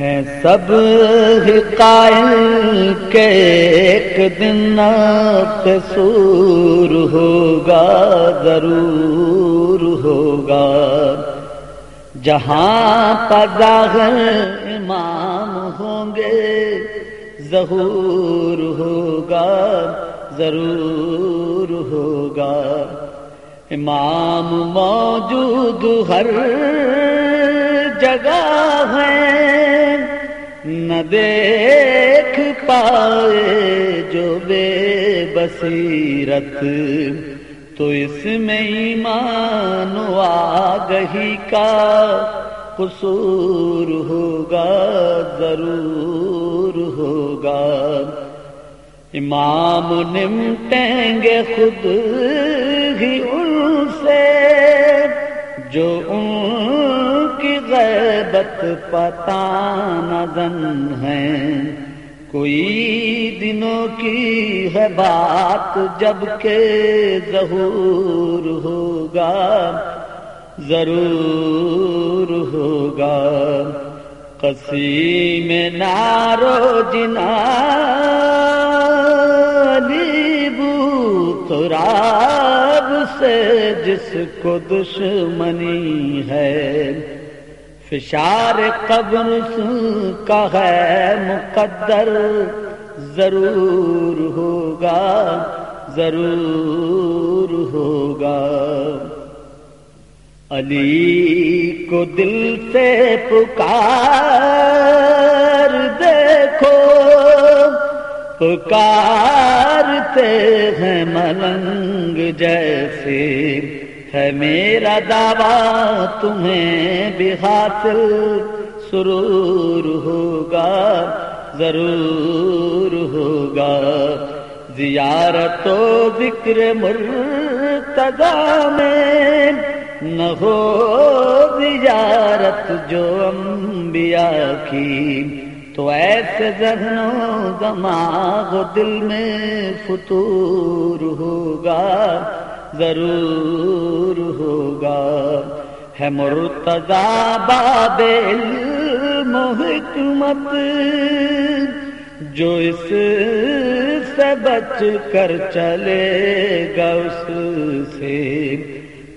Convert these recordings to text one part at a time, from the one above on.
ہے سب ہی قائل کے ایک دن سور ہوگا، ضرور ہوگا۔ جہاں پذاغر امام ہوں گے، ظہور ہوگا، ضرور ہوگا۔ امام موجود ہر جگہ ہے نہ دیکھ پائے جو بے بصیرت، تو اس میں ایمان و آگہی کا قصور ہوگا، ضرور ہوگا۔ امام نمٹیں گے خود ہی ان سے، جو ان غیبت پتا نظن ہے۔ کوئی دنوں کی ہے بات جبکہ ظہور ہوگا، ضرور ہوگا۔ کسی میں نارو جنا تراب سے جس کو دشمنی ہے۔ فشار قبر کا ہے مقدر، ضرور ہوگا ضرور ہوگا۔ علی کو دل سے پکار دیکھو، پکارتے ہیں ملنگ جیسے۔ ہے میرا دعویٰ تمہیں بھی حاصل سرور ہوگا، ضرور ہوگا۔ زیارت و ذکر مرتضا میں نہ ہو زیارت جو انبیاء کی۔ تو ایسے ذہن و دماغ دل میں فطور ہوگا۔ ضرور ہوگا۔ ہے مرتضا باب علم و حکمت جو اس سے بچ کر چلے گا اس سے۔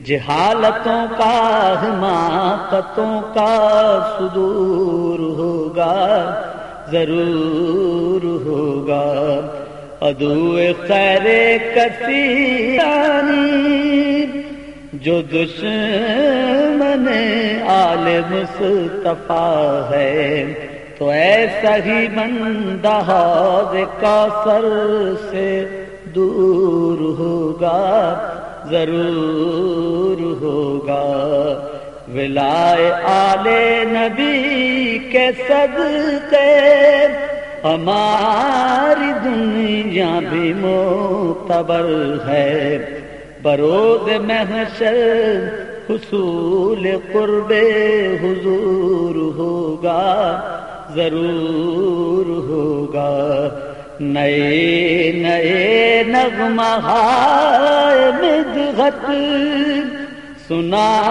جہالتوں کا، حماقتوں کا صدور ہوگا، ضرور ہوگا۔ ادو خیر کسی جو دشمن آل مصطفیٰ ہے۔ تو ایسا ہی بندہ کا سر سے دور ہوگا، ضرور ہوگا۔ ولائے آل نبی کے صدقے ہماری دنیا بھی معتبر ہے۔ برود محشر حصول قرب حضور ہوگا، ضرور ہوگا۔ نئے نئے نغمہ مدغت سنا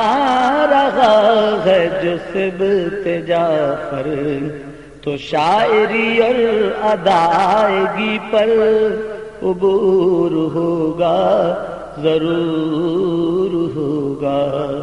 رہا ہے جو سب تجافر تو شاعری اور ادائیگی پر عبور ہوگا ضرور ہوگا۔